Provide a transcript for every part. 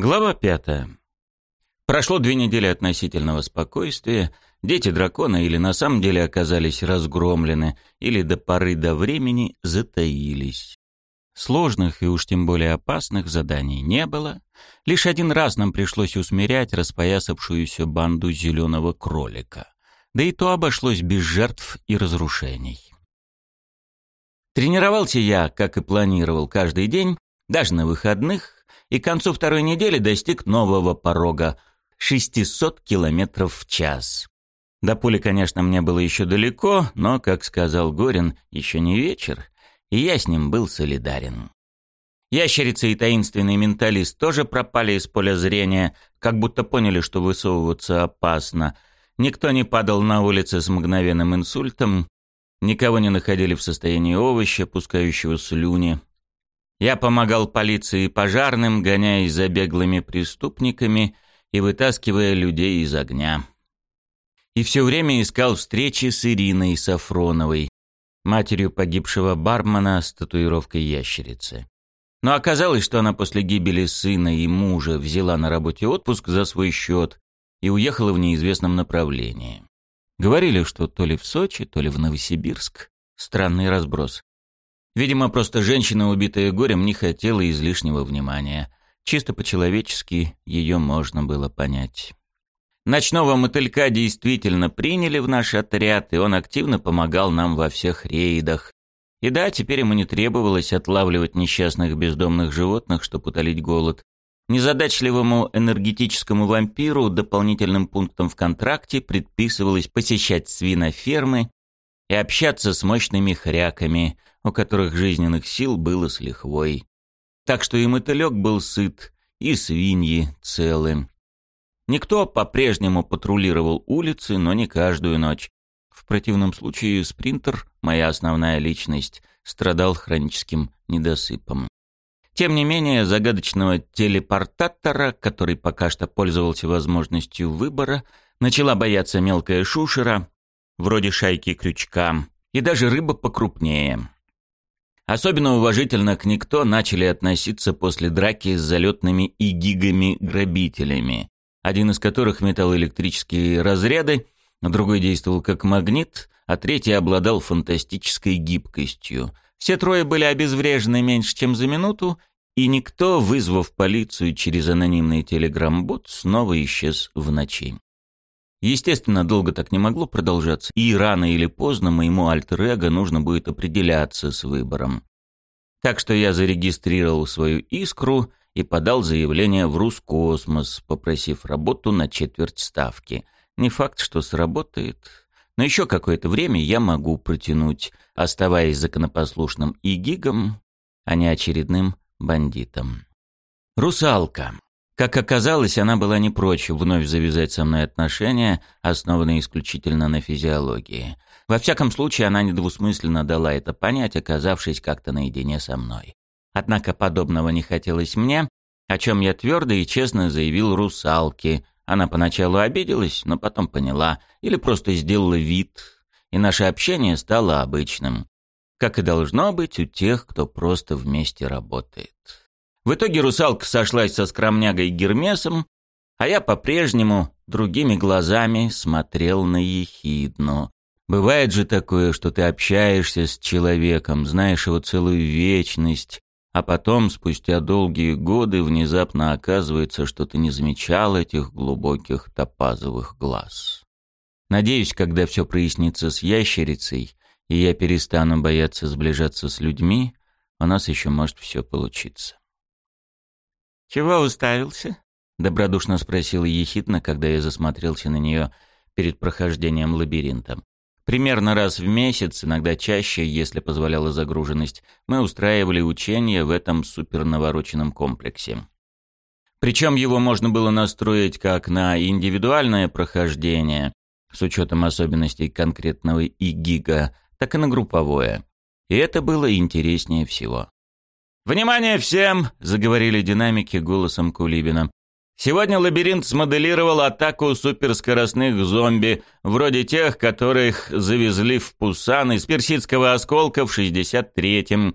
Глава пятая. Прошло две недели относительного спокойствия. Дети дракона или на самом деле оказались разгромлены, или до поры до времени затаились. Сложных и уж тем более опасных заданий не было. Лишь один раз нам пришлось усмирять распоясавшуюся банду зеленого кролика. Да и то обошлось без жертв и разрушений. Тренировался я, как и планировал, каждый день, даже на выходных, и к концу второй недели достиг нового порога — 600 километров в час. До пули, конечно, мне было еще далеко, но, как сказал Горин, еще не вечер, и я с ним был солидарен. Ящерица и таинственный менталист тоже пропали из поля зрения, как будто поняли, что высовываться опасно. Никто не падал на улице с мгновенным инсультом, никого не находили в состоянии овоща, пускающего слюни. Я помогал полиции и пожарным, гоняясь за беглыми преступниками и вытаскивая людей из огня. И все время искал встречи с Ириной Сафроновой, матерью погибшего бармена с татуировкой ящерицы. Но оказалось, что она после гибели сына и мужа взяла на работе отпуск за свой счет и уехала в неизвестном направлении. Говорили, что то ли в Сочи, то ли в Новосибирск. Странный разброс. Видимо, просто женщина, убитая горем, не хотела излишнего внимания. Чисто по-человечески ее можно было понять. Ночного мотылька действительно приняли в наш отряд, и он активно помогал нам во всех рейдах. И да, теперь ему не требовалось отлавливать несчастных бездомных животных, чтобы утолить голод. Незадачливому энергетическому вампиру дополнительным пунктом в контракте предписывалось посещать свинофермы и общаться с мощными хряками, у которых жизненных сил было с лихвой. Так что и мотылек был сыт, и свиньи целы. Никто по-прежнему патрулировал улицы, но не каждую ночь. В противном случае спринтер, моя основная личность, страдал хроническим недосыпом. Тем не менее, загадочного телепортатора, который пока что пользовался возможностью выбора, начала бояться мелкая шушера, вроде шайки крючка, и даже рыба покрупнее. Особенно уважительно к никто начали относиться после драки с залетными и гигами-грабителями, один из которых метал электрические разряды, другой действовал как магнит, а третий обладал фантастической гибкостью. Все трое были обезврежены меньше, чем за минуту, и никто, вызвав полицию через анонимный телеграм-бот, снова исчез в ночи. Естественно, долго так не могло продолжаться, и рано или поздно моему альтер-эго нужно будет определяться с выбором. Так что я зарегистрировал свою искру и подал заявление в Рускосмос, попросив работу на четверть ставки. Не факт, что сработает, но еще какое-то время я могу протянуть, оставаясь законопослушным и гигом, а не очередным бандитом. Русалка. Как оказалось, она была не прочь вновь завязать со мной отношения, основанные исключительно на физиологии. Во всяком случае, она недвусмысленно дала это понять, оказавшись как-то наедине со мной. Однако подобного не хотелось мне, о чем я твердо и честно заявил русалке. Она поначалу обиделась, но потом поняла, или просто сделала вид, и наше общение стало обычным. Как и должно быть у тех, кто просто вместе работает. В итоге русалка сошлась со скромнягой Гермесом, а я по-прежнему другими глазами смотрел на ехидну. Бывает же такое, что ты общаешься с человеком, знаешь его целую вечность, а потом, спустя долгие годы, внезапно оказывается, что ты не замечал этих глубоких топазовых глаз. Надеюсь, когда все прояснится с ящерицей, и я перестану бояться сближаться с людьми, у нас еще может все получиться. «Чего уставился?» — добродушно спросил ехидно, когда я засмотрелся на нее перед прохождением лабиринта. Примерно раз в месяц, иногда чаще, если позволяла загруженность, мы устраивали учения в этом супернавороченном комплексе. Причем его можно было настроить как на индивидуальное прохождение, с учетом особенностей конкретного ИГИГа, так и на групповое. И это было интереснее всего. «Внимание всем!» — заговорили динамики голосом Кулибина. «Сегодня лабиринт смоделировал атаку суперскоростных зомби, вроде тех, которых завезли в Пусан из персидского осколка в 63-м.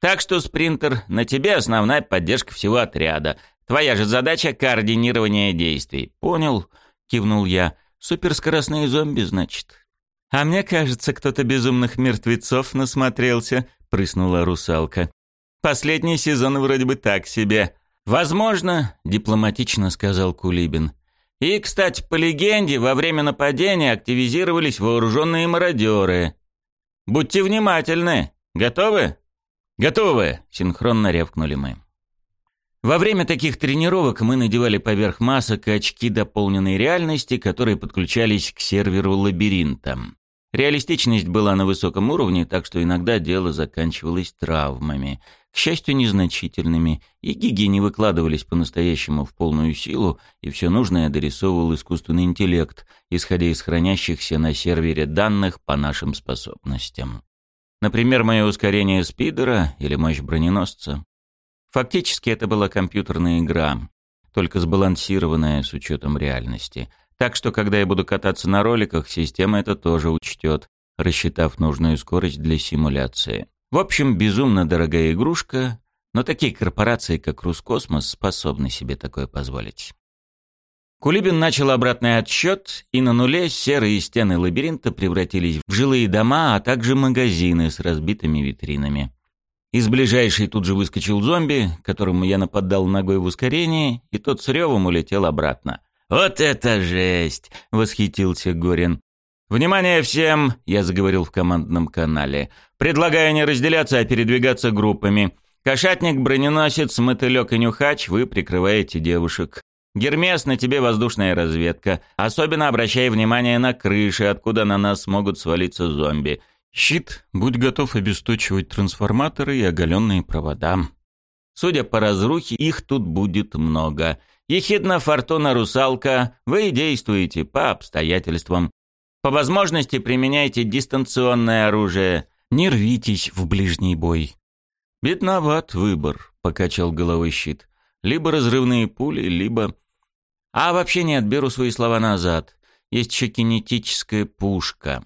Так что, спринтер, на тебе основная поддержка всего отряда. Твоя же задача — координирование действий. Понял, кивнул я. Суперскоростные зомби, значит. А мне кажется, кто-то безумных мертвецов насмотрелся, прыснула русалка. Последний сезон вроде бы так себе. Возможно, дипломатично сказал Кулибин. И, кстати, по легенде, во время нападения активизировались вооруженные мародеры. Будьте внимательны. Готовы? Готовы, синхронно рявкнули мы. Во время таких тренировок мы надевали поверх масок очки дополненной реальности, которые подключались к серверу лабиринта. Реалистичность была на высоком уровне, так что иногда дело заканчивалось травмами, к счастью, незначительными, и гиги не выкладывались по-настоящему в полную силу, и все нужное дорисовывал искусственный интеллект, исходя из хранящихся на сервере данных по нашим способностям. Например, мое ускорение спидера или мощь броненосца. Фактически это была компьютерная игра, только сбалансированная с учетом реальности — так что, когда я буду кататься на роликах, система это тоже учтет, рассчитав нужную скорость для симуляции. В общем, безумно дорогая игрушка, но такие корпорации, как Рускосмос, способны себе такое позволить. Кулибин начал обратный отсчет, и на нуле серые стены лабиринта превратились в жилые дома, а также магазины с разбитыми витринами. Из ближайшей тут же выскочил зомби, которому я нападал ногой в ускорении, и тот с ревом улетел обратно. «Вот это жесть!» — восхитился Горин. «Внимание всем!» — я заговорил в командном канале. «Предлагаю не разделяться, а передвигаться группами. Кошатник, броненосец, мотылек и нюхач, вы прикрываете девушек. Гермес, на тебе воздушная разведка. Особенно обращай внимание на крыши, откуда на нас могут свалиться зомби. Щит, будь готов обесточивать трансформаторы и оголенные провода. Судя по разрухе, их тут будет много. Ехидна фортуна русалка, вы действуете по обстоятельствам. По возможности применяйте дистанционное оружие. Не рвитесь в ближний бой. Бедноват выбор, покачал головой щит. Либо разрывные пули, либо... А вообще нет, беру свои слова назад. Есть еще кинетическая пушка.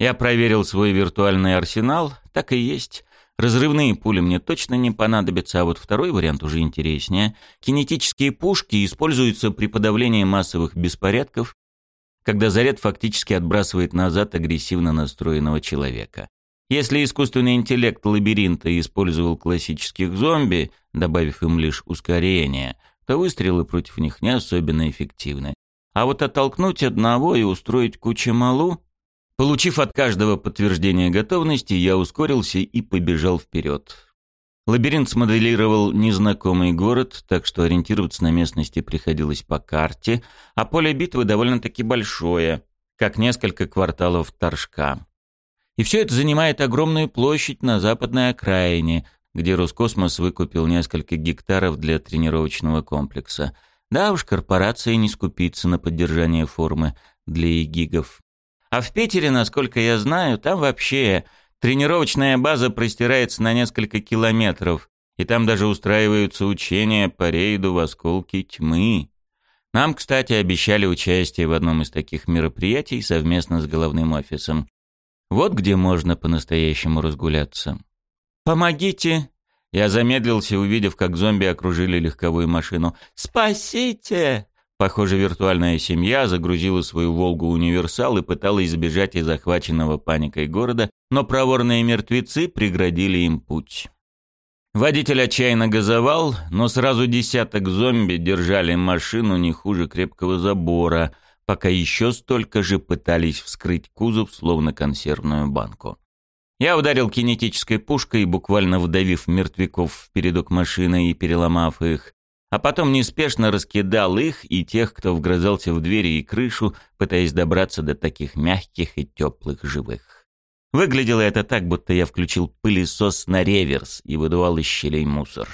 Я проверил свой виртуальный арсенал, так и есть. Разрывные пули мне точно не понадобятся, а вот второй вариант уже интереснее. Кинетические пушки используются при подавлении массовых беспорядков, когда заряд фактически отбрасывает назад агрессивно настроенного человека. Если искусственный интеллект лабиринта использовал классических зомби, добавив им лишь ускорение, то выстрелы против них не особенно эффективны. А вот оттолкнуть одного и устроить кучу малу Получив от каждого подтверждение готовности, я ускорился и побежал вперед. Лабиринт смоделировал незнакомый город, так что ориентироваться на местности приходилось по карте, а поле битвы довольно-таки большое, как несколько кварталов Торжка. И все это занимает огромную площадь на западной окраине, где Роскосмос выкупил несколько гектаров для тренировочного комплекса. Да уж, корпорация не скупится на поддержание формы для игигов. А в Питере, насколько я знаю, там вообще тренировочная база простирается на несколько километров, и там даже устраиваются учения по рейду в осколки тьмы. Нам, кстати, обещали участие в одном из таких мероприятий совместно с головным офисом. Вот где можно по-настоящему разгуляться. «Помогите!» Я замедлился, увидев, как зомби окружили легковую машину. «Спасите!» Похоже, виртуальная семья загрузила свою «Волгу-универсал» и пыталась сбежать из захваченного паникой города, но проворные мертвецы преградили им путь. Водитель отчаянно газовал, но сразу десяток зомби держали машину не хуже крепкого забора, пока еще столько же пытались вскрыть кузов, словно консервную банку. Я ударил кинетической пушкой, буквально вдавив мертвяков в передок машины и переломав их, а потом неспешно раскидал их и тех, кто вгрызался в двери и крышу, пытаясь добраться до таких мягких и теплых живых. Выглядело это так, будто я включил пылесос на реверс и выдувал из щелей мусор.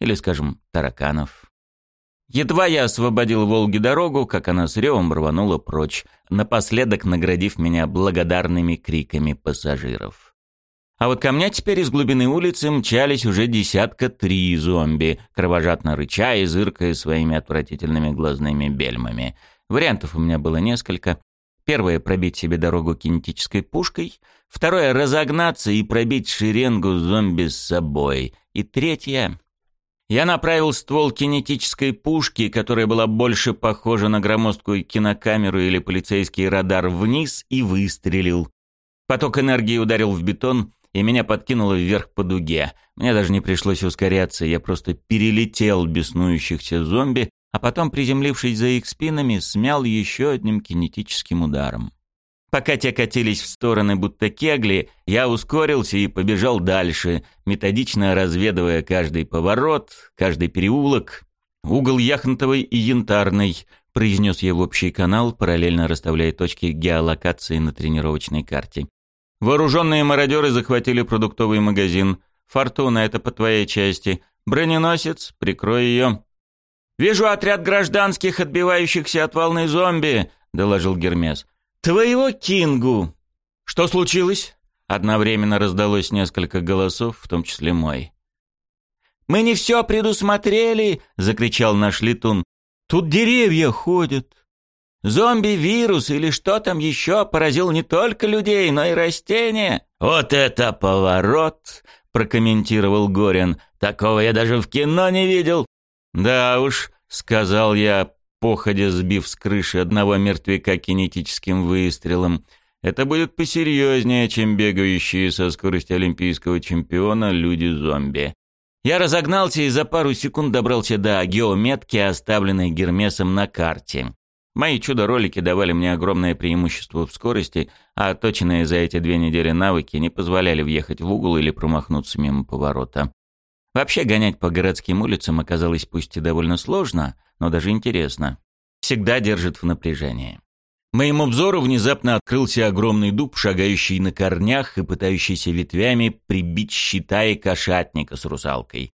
Или, скажем, тараканов. Едва я освободил Волге дорогу, как она с ревом рванула прочь, напоследок наградив меня благодарными криками пассажиров. А вот ко мне теперь из глубины улицы мчались уже десятка три зомби, кровожадно рыча и зыркая своими отвратительными глазными бельмами. Вариантов у меня было несколько. Первое — пробить себе дорогу кинетической пушкой. Второе — разогнаться и пробить шеренгу зомби с собой. И третье Я направил ствол кинетической пушки, которая была больше похожа на громоздкую кинокамеру или полицейский радар, вниз и выстрелил. Поток энергии ударил в бетон, и меня подкинуло вверх по дуге. Мне даже не пришлось ускоряться, я просто перелетел беснующихся зомби, а потом, приземлившись за их спинами, смял еще одним кинетическим ударом. Пока те катились в стороны будто кегли, я ускорился и побежал дальше, методично разведывая каждый поворот, каждый переулок, угол Яхонтовой и Янтарной, произнес я в общий канал, параллельно расставляя точки геолокации на тренировочной карте. Вооруженные мародеры захватили продуктовый магазин. Фортуна, это по твоей части. Броненосец, прикрой ее. «Вижу отряд гражданских, отбивающихся от волны зомби», — доложил Гермес. «Твоего Кингу!» «Что случилось?» Одновременно раздалось несколько голосов, в том числе мой. «Мы не все предусмотрели!» — закричал наш летун. «Тут деревья ходят!» Зомби-вирус или что там еще поразил не только людей, но и растения. Вот это поворот, прокомментировал Горин. Такого я даже в кино не видел. Да уж, сказал я, походя сбив с крыши одного мертвяка кинетическим выстрелом. Это будет посерьезнее, чем бегающие со скоростью олимпийского чемпиона люди-зомби. Я разогнался и за пару секунд добрался до геометки, оставленной Гермесом на карте. Мои чудо-ролики давали мне огромное преимущество в скорости, а отточенные за эти две недели навыки не позволяли въехать в угол или промахнуться мимо поворота. Вообще гонять по городским улицам оказалось пусть и довольно сложно, но даже интересно. Всегда держит в напряжении. Моему взору внезапно открылся огромный дуб, шагающий на корнях и пытающийся ветвями прибить щита и кошатника с русалкой.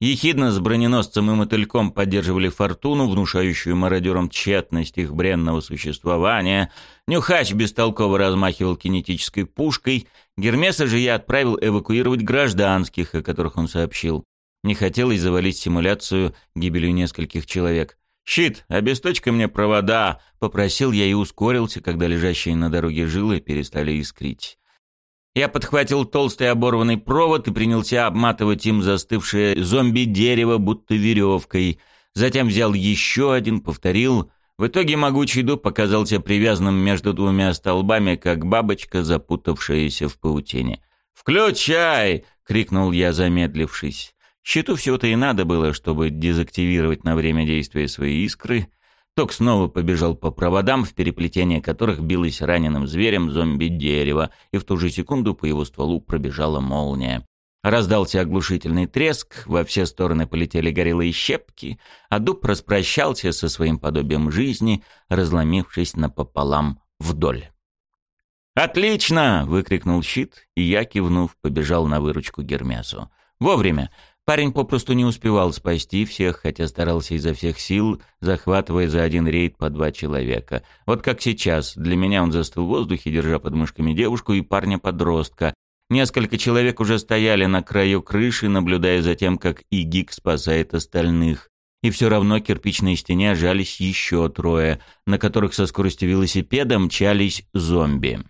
Ехидно с броненосцем и мотыльком поддерживали фортуну, внушающую мародерам тщетность их бренного существования. Нюхач бестолково размахивал кинетической пушкой. Гермеса же я отправил эвакуировать гражданских, о которых он сообщил. Не хотелось завалить симуляцию гибелью нескольких человек. «Щит, обесточка мне провода!» — попросил я и ускорился, когда лежащие на дороге жилы перестали искрить. Я подхватил толстый оборванный провод и принялся обматывать им застывшее зомби-дерево, будто веревкой. Затем взял еще один, повторил. В итоге могучий дуб показался привязанным между двумя столбами, как бабочка, запутавшаяся в паутине. «Включай!» — крикнул я, замедлившись. Щиту всего-то и надо было, чтобы дезактивировать на время действия свои искры — Ток снова побежал по проводам, в переплетение которых билось раненым зверем зомби-дерево, и в ту же секунду по его стволу пробежала молния. Раздался оглушительный треск, во все стороны полетели горелые щепки, а дуб распрощался со своим подобием жизни, разломившись напополам вдоль. «Отлично!» — выкрикнул щит, и я, кивнув, побежал на выручку Гермесу. «Вовремя! Парень попросту не успевал спасти всех, хотя старался изо всех сил, захватывая за один рейд по два человека. Вот как сейчас. Для меня он застыл в воздухе, держа под мышками девушку и парня-подростка. Несколько человек уже стояли на краю крыши, наблюдая за тем, как Игик спасает остальных. И все равно к кирпичной стене жались еще трое, на которых со скоростью велосипеда мчались зомби.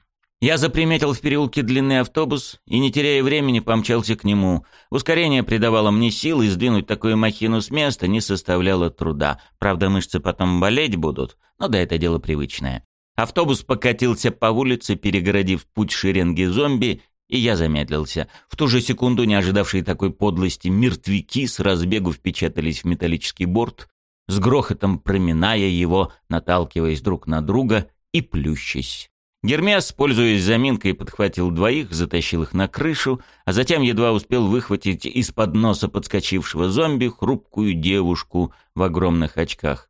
Я заприметил в переулке длинный автобус и, не теряя времени, помчался к нему. Ускорение придавало мне сил, и сдвинуть такую махину с места не составляло труда. Правда, мышцы потом болеть будут, но да, это дело привычное. Автобус покатился по улице, перегородив путь шеренги зомби, и я замедлился. В ту же секунду, не ожидавшие такой подлости, мертвяки с разбегу впечатались в металлический борт, с грохотом проминая его, наталкиваясь друг на друга и плющась. Гермес, пользуясь заминкой, подхватил двоих, затащил их на крышу, а затем едва успел выхватить из-под носа подскочившего зомби хрупкую девушку в огромных очках.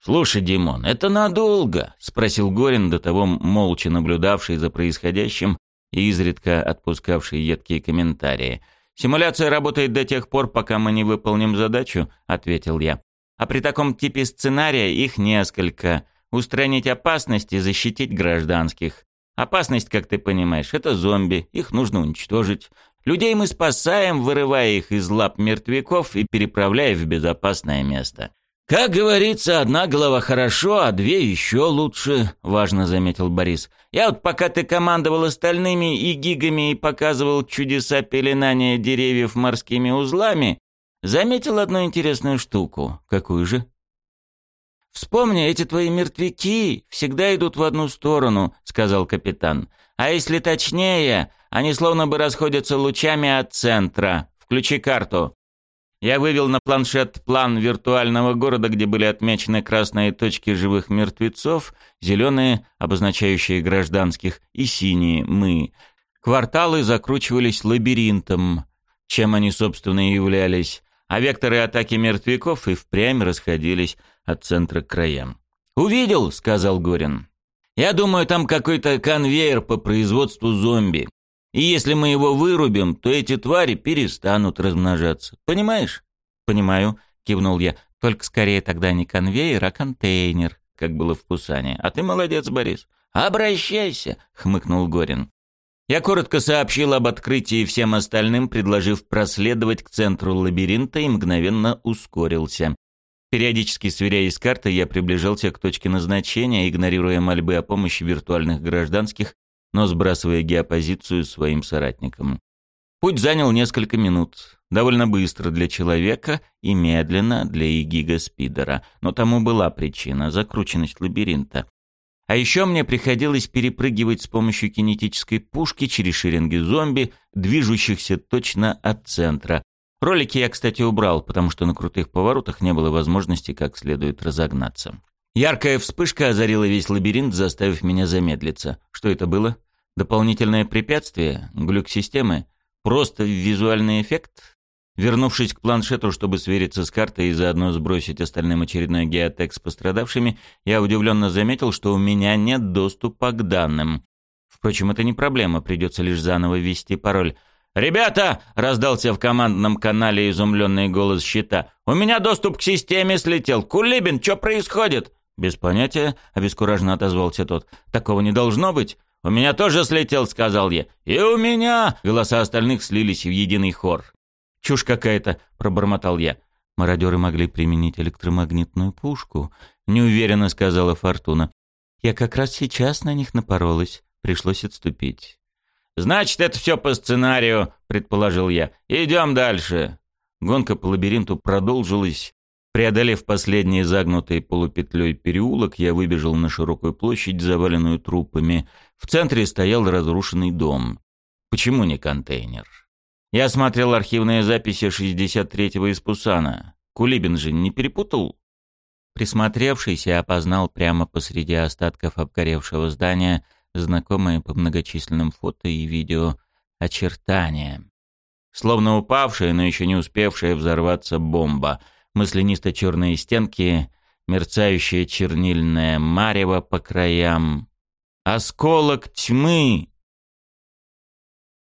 «Слушай, Димон, это надолго?» — спросил Горин, до того молча наблюдавший за происходящим и изредка отпускавший едкие комментарии. «Симуляция работает до тех пор, пока мы не выполним задачу», — ответил я. «А при таком типе сценария их несколько». Устранить опасность и защитить гражданских. Опасность, как ты понимаешь, это зомби, их нужно уничтожить. Людей мы спасаем, вырывая их из лап мертвяков и переправляя в безопасное место. «Как говорится, одна голова хорошо, а две еще лучше», — важно заметил Борис. «Я вот пока ты командовал остальными и гигами и показывал чудеса пеленания деревьев морскими узлами, Заметил одну интересную штуку. Какую же? «Вспомни, эти твои мертвяки всегда идут в одну сторону», — сказал капитан. «А если точнее, они словно бы расходятся лучами от центра. Включи карту». Я вывел на планшет план виртуального города, где были отмечены красные точки живых мертвецов, зеленые, обозначающие гражданских, и синие – мы. Кварталы закручивались лабиринтом, чем они, собственно, и являлись, а векторы атаки мертвяков и впрямь расходились от центра к краям. «Увидел», — сказал Горин. «Я думаю, там какой-то конвейер по производству зомби. И если мы его вырубим, то эти твари перестанут размножаться. Понимаешь? Понимаю, кивнул я. Только скорее тогда не конвейер, а контейнер, как было в Пусане. А ты молодец, Борис. Обращайся, хмыкнул Горин. Я коротко сообщил об открытии всем остальным, предложив проследовать к центру лабиринта и мгновенно ускорился. Периодически сверяясь с картой, я приближался к точке назначения, игнорируя мольбы о помощи виртуальных гражданских но сбрасывая геопозицию своим соратникам. Путь занял несколько минут, довольно быстро для человека и медленно для Игига Спидера, но тому была причина – закрученность лабиринта. А еще мне приходилось перепрыгивать с помощью кинетической пушки через шеренги зомби, движущихся точно от центра. Ролики я, кстати, убрал, потому что на крутых поворотах не было возможности как следует разогнаться. Яркая вспышка озарила весь лабиринт, заставив меня замедлиться. Что это было? Дополнительное препятствие? Глюк системы? Просто визуальный эффект? Вернувшись к планшету, чтобы свериться с картой и заодно сбросить остальным очередной геотек с пострадавшими, я удивленно заметил, что у меня нет доступа к данным. Впрочем, это не проблема, придется лишь заново ввести пароль. «Ребята!» — раздался в командном канале изумленный голос щита. «У меня доступ к системе слетел. Кулибин, что происходит?» «Без понятия», — обескураженно отозвался тот. «Такого не должно быть». «У меня тоже слетел», — сказал я. «И у меня!» — голоса остальных слились в единый хор. «Чушь какая-то», — пробормотал я. «Мародеры могли применить электромагнитную пушку», — неуверенно сказала Фортуна. «Я как раз сейчас на них напоролась. Пришлось отступить». «Значит, это все по сценарию», — предположил я. «Идем дальше». Гонка по лабиринту продолжилась, Преодолев последний загнутый полупетлей переулок, я выбежал на широкую площадь, заваленную трупами. В центре стоял разрушенный дом. Почему не контейнер? Я смотрел архивные записи 63-го из Пусана. Кулибин же не перепутал? Присмотревшись, я опознал прямо посреди остатков обгоревшего здания знакомые по многочисленным фото и видео очертания. Словно упавшая, но еще не успевшая взорваться бомба — маслянисто-черные стенки, мерцающее чернильное марево по краям. Осколок тьмы,